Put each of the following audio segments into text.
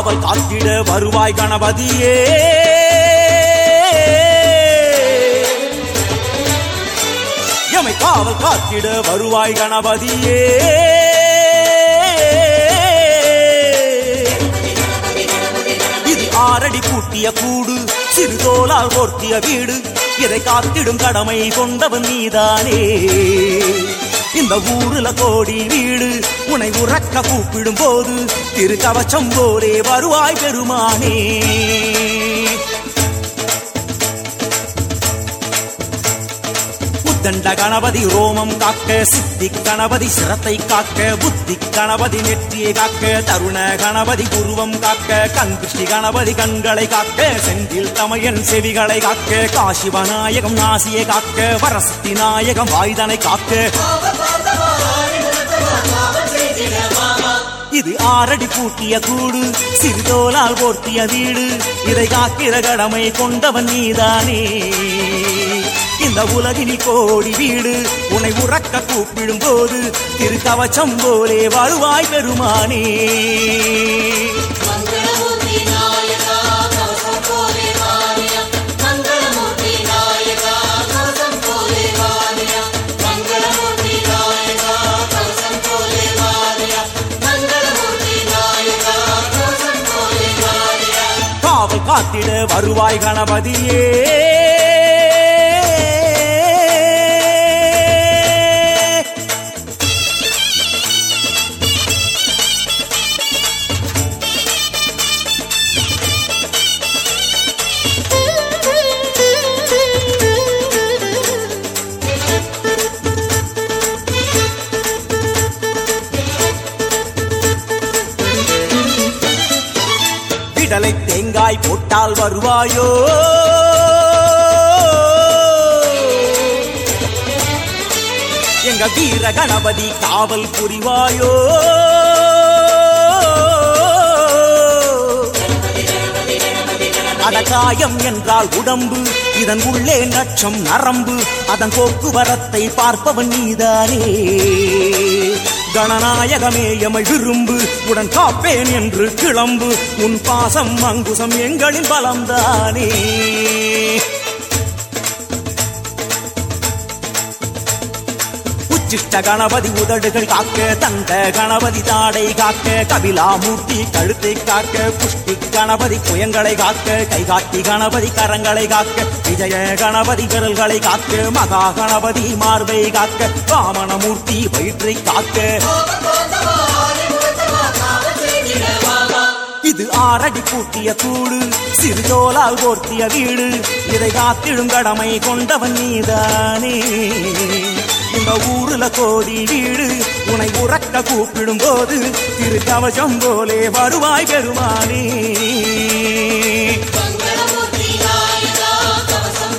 காவல் காத்திட வருவாய் கணபதியே. எமை காவல் காத்திட வருவாய் கணபதியே. இது ஆரடி கூட்டிய கூடு சிறுதோலால் போர்த்திய வீடு. இதை காத்திடும் கடமை கொண்டவன் நீதானே. இந்த ஊருல கோடி வீடு. உனை உறக்க கூப்பிடும் போது திரு கவச்சம் போலே வருவாய் பெருமானே. தண்ட கணபதி ரோமம் காக்க சித்தி கணபதி சிரத்தை காக்க புத்தி கணபதி நெற்றியை காக்க தருண கணபதி உருவம் காக்க கண்கிருஷ்டி கணபதி கண்களை காக்க செந்தில் தமையன் செவிகளை காக்க காசிவநாயகம் நாசியை காக்க வரசக்தி நாயகம் வாய்தனை காக்க. இது ஆரடி பூட்டிய கூடு சிறுதோலால் போர்த்திய வீடு இதை காக்கிற கடமை கொண்டவன் நீதானே. இந்த உலகினி கோடி வீடு. உன்னை உறக்க கூப்பிடும் போது திரு கவச்சம் போலே வருவாய் பெருமானே. மங்களமூர்த்தி நாயகா கவசம் விடலை தேங்காய் போட்டால் வருவாயோ? எங்க வீர கணபதி காவல் புரிவாயோ? காயம் என்றால் உடம்பு இதன் உள்ளே நட்சம் நரம்பு அதன் போக்குவரத்தை பார்ப்பவன் நீதானே. கணநாயகமே எமை விரும்பு உடன் காப்பேன் என்று கிளம்பு. உன் பாசம் அங்குசம் எங்களின் பலம்தானே உச்சிஷ்ட கணபதி உதடுகள் காக்க தந்த கணபதி தாடை காக்க கபிலாமூர்த்தி கழுத்தை காக்க புஷ்டி கணபதி புயங்களை காக்க கைகாட்டி கணபதி கரங்களை காக்க விஜய கணபதி விரல்களை காக்க மகா கணபதி மார்பை காக்க வாமனமூர்த்தி வயிற்றை காக்க. இது ஆறடி கூட்டிய கூடு சிறுதோலால் கோர்த்திய வீடு இதை காத்திடும் கடமை கொண்டவன் நீதானே. இந்த ஊருல கோடி வீடு. உனை உறக்க கூப்பிடும் போது திரு கவசம் போலே வருவாய் பெருமானே. மங்களமூர்த்தி நாயகா கவசம்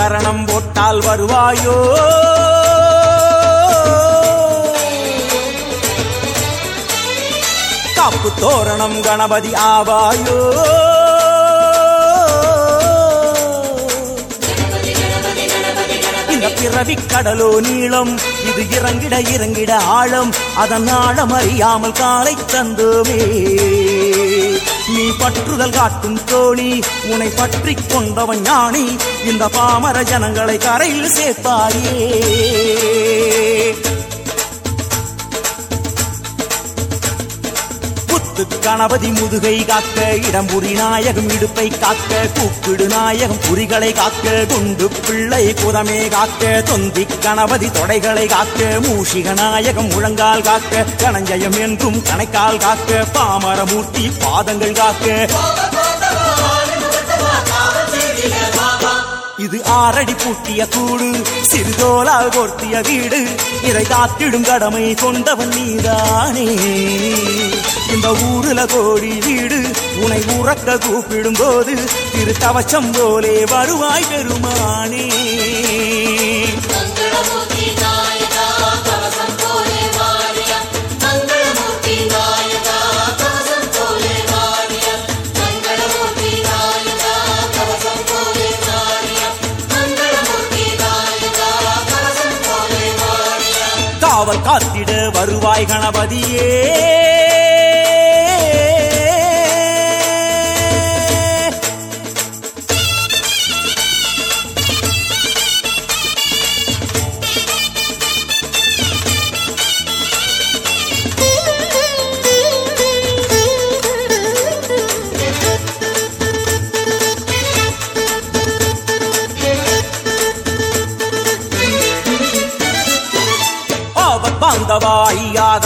கரணம் போட்டால் வருவாயோ? காப்பு தோரணம் கணபதி ஆவாயோ? பிறவி கடலோ நீளம் இது இறங்கிட இறங்கிட ஆழம் அதன் ஆழம் அறியாமல் காலை தந்தோமே. நீ பற்றுதல் காட்டும் தோழி உனை பற்றி கொண்டவன் ஞானி. இந்த பாமர ஜனங்களை கரையில் சேர்த்தாயே. கணபதி முதுகை காக்க இடம்புரி நாயகம் இடுப்பை காக்க கூப்பிடு நாயகம் புரிகளை காக்க குண்டு பிள்ளை புறமே காக்க தொந்தி கணபதி தொடைகளை காக்க மூஷிக நாயகம் முழங்கால் காக்க கணஞ்சயம் என்றும் கணைக்கால் காக்க பாமரமூர்த்தி பாதங்கள் காக்க. இது ஆறடி பூட்டிய கூடு சிறுதோலால் கோர்த்திய வீடு. இதை காத்திடும் கடமை கொண்டவன் நீதானே. இந்த ஊருல கோடி வீடு உனை உறக்க கூப்பிடும் போது திரு கவச்சம் போலே வருவாய் பெருமானே. காவல் காத்திட வருவாய் கணபதியே.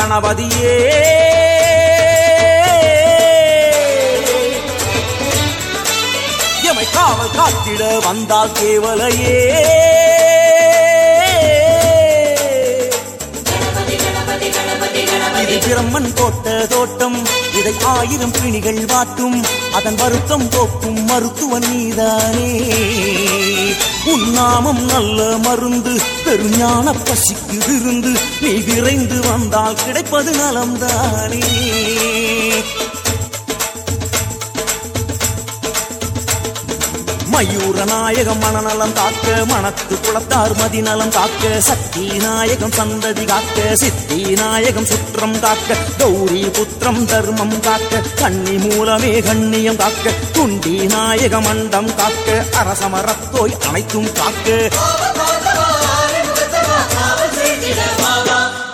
கணபதியே. எமை காவல் காத்திட வந்தால் கேவலையே. பிரம்மன் போட்ட தோட்டம். இதை ஆயிரம் பிணிகள் வாட்டும். அதன் வருத்தம் போக்கும் மருத்துவ நீதானே. உன்னாமம் நல்ல மருந்து பெருஞான பசிக்கு விருந்து நீ விரைந்து வந்தால் கிடைப்பது நலம்தானே. மயூர நாயகம் மனநலம் காக்க மனத்து குளத்தார் மதிநலம் காக்க சக்தி நாயகம் சந்ததி காக்க சித்தி நாயகம் சுற்றம் காக்க கௌரி புத்திரம் தர்மம் காக்க கண்ணி மூலமே கண்ணியம் காக்க குண்டி நாயக மண்டம் காக்க அரசமரத்தோய் அனைத்தும் காக்க.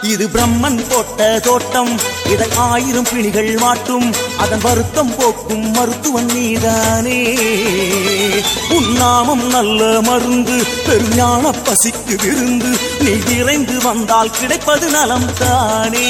இது பிரம்மன் போட்ட தோட்டம் இதை ஆயிரம் பிணிகள் மாட்டும் அதன் வருத்தம் போக்கும் மருத்துவன் நீதானே. நாமம் நல்ல மருந்து பெருஞான பசிக்கு விருந்து நீ விரைந்து வந்தால் கிடைப்பது நலம் தானே